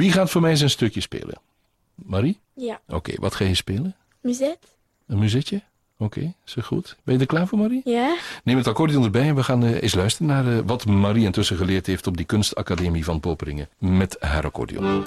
Wie gaat voor mij zijn stukje spelen? Marie? Ja. Oké, wat ga je spelen? Muziek. Een muzetje? Oké, okay, zo goed. Ben je er klaar voor, Marie? Ja. Neem het accordeon erbij en we gaan eh, eens luisteren naar eh, wat Marie intussen geleerd heeft op die kunstacademie van Poperingen met haar accordeon.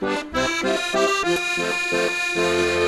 Thank you.